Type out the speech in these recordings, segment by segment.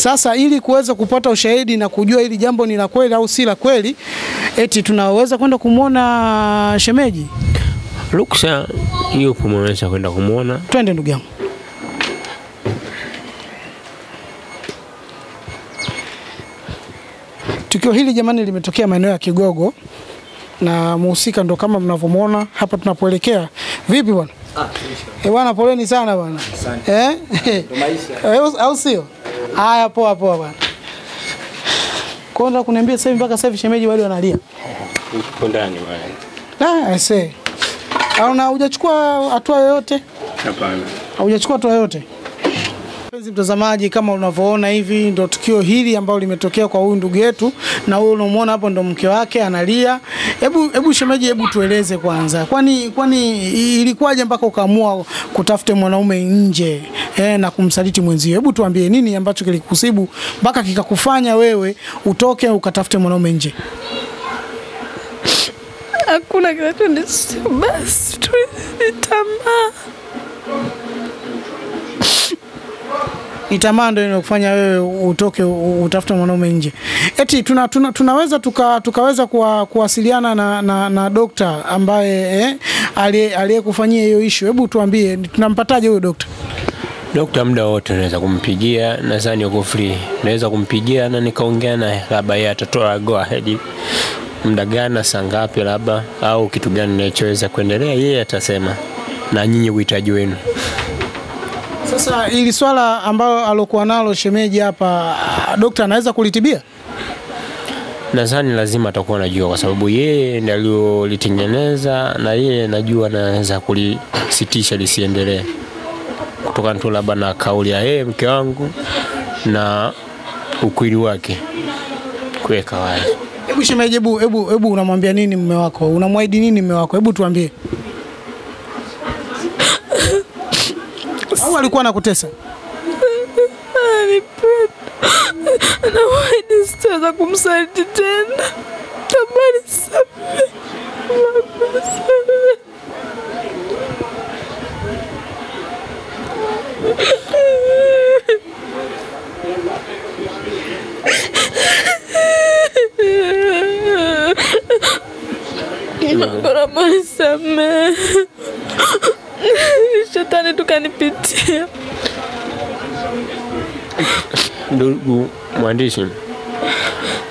Sasa ili kuweza kupata ushahidi na kujua hili jambo ni la kweli au si la kweli, eti tunaweza kwenda kumwona shemeji. Ruksa yupo, mwanaweza kwenda kumwona. Twende ndugu yangu. Tukio hili jamani, limetokea maeneo ya Kigogo na muhusika ndo kama mnavyomwona hapa tunapoelekea. Vipi bwana? Eh bwana, poleni sana bwana. Eh? Eh, au sio? Haya, poa poa bwana. Kwanza kuniambia sasa hivi mpaka sasa hivi shemeji bado analia. Uko ndani bwana? Ah, I say. Au na hujachukua hatua yoyote? Hapana. Haujachukua hatua yoyote? Mpenzi mtazamaji, kama unavyoona hivi ndo tukio hili ambalo limetokea kwa huyu ndugu yetu, na huyu unamwona hapo ndo mke wake analia. Hebu hebu shemeji, hebu tueleze kwanza, kwani kwani ilikuwaje mpaka ukaamua kutafute mwanaume nje eh, na kumsaliti mwenzio? Hebu tuambie nini ambacho kilikusibu mpaka kikakufanya wewe utoke ukatafute mwanaume nje? Hakuna kinachonisibu, basi tu ni tamaa. ni tamaa ndio inakufanya wewe utoke utafute mwanaume nje. Eti tuna, tuna, tunaweza tuka, tukaweza kuwa, kuwasiliana na, na, na dokta ambaye eh, aliyekufanyia hiyo ishu. Hebu tuambie tunampataje huyo dokta? Dokta muda wote naweza kumpigia, nadhani uko free. Naweza kumpigia na nikaongea naye, labda yeye atatoa go ahead muda gani na saa ngapi, labda au kitu gani ninachoweza kuendelea, yeye atasema na nyinyi uhitaji wenu. Sasa ili swala ambalo alokuwa nalo shemeji hapa, dokta anaweza kulitibia? Nadhani lazima atakuwa anajua, kwa sababu yeye ndiye aliyolitengeneza na yeye najua anaweza kulisitisha lisiendelee, kutokana tu labda na kauli ya yeye mke wangu na ukwili wake kuweka wazi. Hebu shemeji, hebu hebu hebu unamwambia nini mume wako? Unamwahidi nini mume wako? Hebu tuambie. Au alikuwa anakutesa? Ananipenda na wahidi sitaweza kumsaliti tena. Tamani samehe, Baba samehe. Naomba. Shetani tukanipitia. Ndugu mwandishi,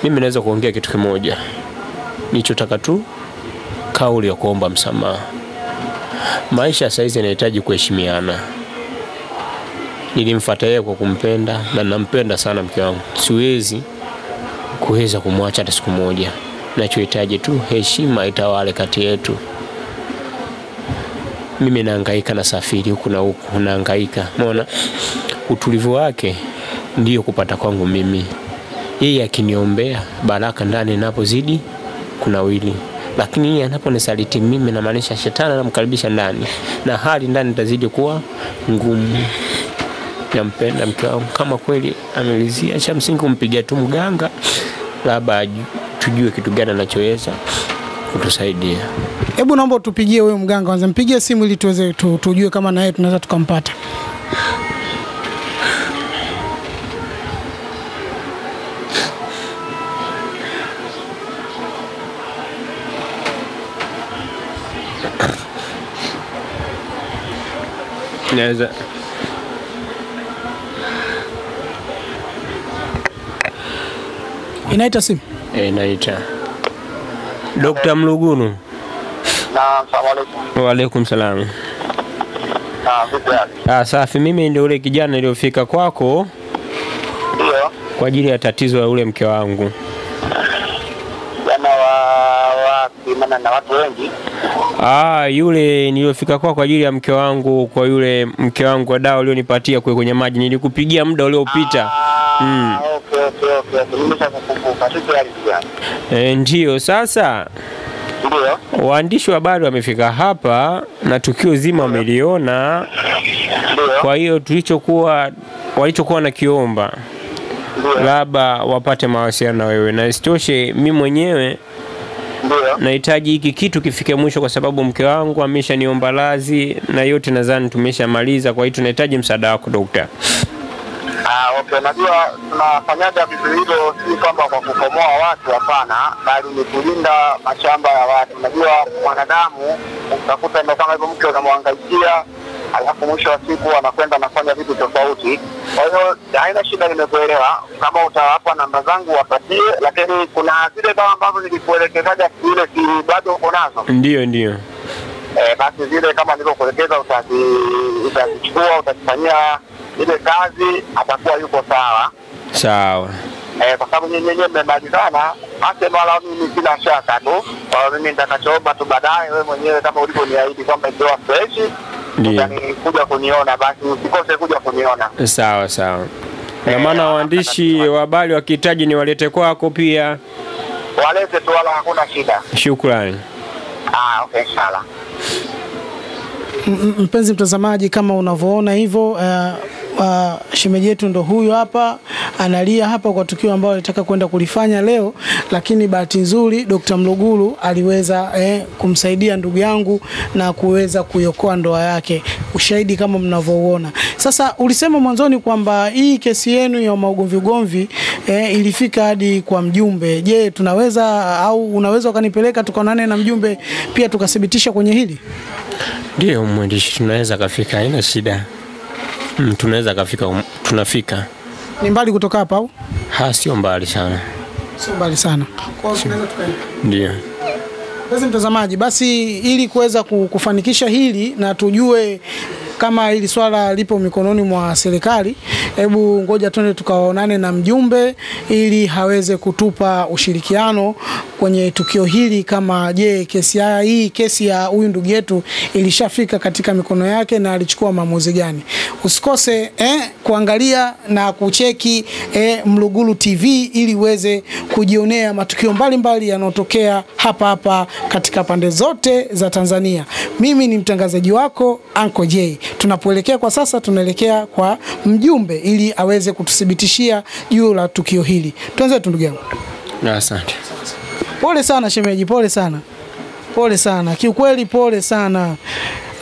mimi naweza kuongea kitu kimoja, nichotaka tu kauli ya kuomba msamaha. Maisha saizi yanahitaji kuheshimiana. Nilimfuata yeye kwa kumpenda na nampenda sana mke wangu, siwezi kuweza kumwacha hata siku moja. Nachohitaji tu heshima itawale kati yetu. Mimi naangaika na safiri huku na huku, naangaika umeona utulivu wake ndiyo kupata kwangu mimi. Yeye akiniombea baraka ndani inapozidi kuna wili, lakini yeye anaponisaliti mimi, namaanisha shetani anamkaribisha ndani na hali ndani itazidi kuwa ngumu. Nampenda mke wangu kama kweli amelizia, cha msingi kumpigia tu mganga, labda tujue kitu gani anachoweza kutusaidia. Hebu naomba utupigie huyo mganga kwanza, mpigie simu ili tuweze tu, tujue kama na yeye tunaweza tukampata. Naweza Inaita simu. Eh, naita Dr. Mlugunu. Naam, salamu alaykum. Waalaikum salam. Naam, vipi? Ah, safi. Mimi ndio ule kijana niliyofika kwako Ndio. kwa ajili ya tatizo la ule mke wangu. Jana wa? Maana na watu wengi. Ah, yule niliyofika kwako kwa ajili ya mke wangu, kwa yule mke wangu wa dawa ulionipatia kule kwenye maji, nilikupigia muda uliopita. Mm. Ah, okay, E, ndiyo sasa Ndio. waandishi wa habari wamefika hapa na tukio zima wameliona. Kwa hiyo tulichokuwa walichokuwa na kiomba labda wapate mawasiliano na wewe, na isitoshe mi mwenyewe nahitaji hiki kitu kifike mwisho, kwa sababu mke wangu ameshaniomba radhi na yote nadhani tumeshamaliza. Kwa hiyo tunahitaji msaada wako dokta. Ah, okay. Najua tunafanyaga vitu hivyo si kwamba kwa kukomoa watu, hapana, bali ni kulinda mashamba ya watu. Najua mwanadamu utakuta ndio kama hivyo, mke unamwangaikia, alafu mwisho wa siku anakwenda anafanya vitu tofauti. Kwa hiyo haina shida, nimekuelewa. Kama utawapa namba zangu wapatie, lakini kuna zile dawa ambazo nilikuelekezaga ile, si bado uko nazo? Ndio, ndio. Eh, basi zile kama nilivyokuelekeza utazichukua utazifanyia ile kazi, atakuwa yuko sawa Sawa. eh, kwa sababu nyinyi wenyewe mmemalizana, basi wala mimi sina shaka tu. Kwa hiyo mimi nitakachoomba tu baadaye, wewe mwenyewe kama ulivyoniahidi kwamba ikiwa fresh kuja kuniona, basi usikose kuja kuniona. Sawa sawa. Na maana waandishi wa habari wakihitaji ni walete kwako pia. Walete tu, wala hakuna shida. Shukrani. Ah, okay, m- Mpenzi mtazamaji, kama unavyoona hivyo uh, uh, shemeji yetu ndo huyu hapa analia hapa kwa tukio ambalo alitaka kwenda kulifanya leo, lakini bahati nzuri Dr. Mluguru aliweza eh, kumsaidia ndugu yangu na kuweza kuiokoa ndoa yake. Ushahidi kama mnavyouona. Sasa ulisema mwanzoni kwamba hii kesi yenu ya maugomvi ugomvi eh, ilifika hadi kwa mjumbe. Je, tunaweza au unaweza ukanipeleka tukaonane na mjumbe pia tukathibitisha kwenye hili? Ndio mwandishi, tunaweza kafika, haina shida. Mm, tunaweza kafika, um, tunafika. Ni mbali kutoka hapa au? Ha, sio mbali sana. Sio mbali sana. Kwa hiyo tunaweza tukaenda. Ndio. Basi mtazamaji, basi ili kuweza kufanikisha hili na tujue kama hili swala lipo mikononi mwa serikali, hebu ngoja twende tukaonane na mjumbe ili haweze kutupa ushirikiano kwenye tukio hili, kama je, kesi ya hii kesi ya huyu ndugu yetu ilishafika katika mikono yake na alichukua maamuzi gani. Usikose eh, kuangalia na kucheki eh, Mlugulu TV ili uweze kujionea matukio mbalimbali yanayotokea hapa hapa katika pande zote za Tanzania. Mimi ni mtangazaji wako Anko J. Tunapoelekea kwa sasa, tunaelekea kwa mjumbe ili aweze kututhibitishia juu la tukio hili. Tuanze tu ndugu yangu. Asante. Pole sana shemeji, pole sana, pole sana kiukweli, pole sana.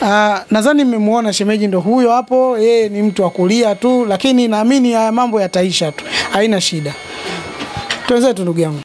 Uh, nadhani mmemwona shemeji ndo huyo hapo, yeye ni mtu wa kulia tu, lakini naamini haya mambo yataisha tu, haina shida. Tuanze tu ndugu yangu.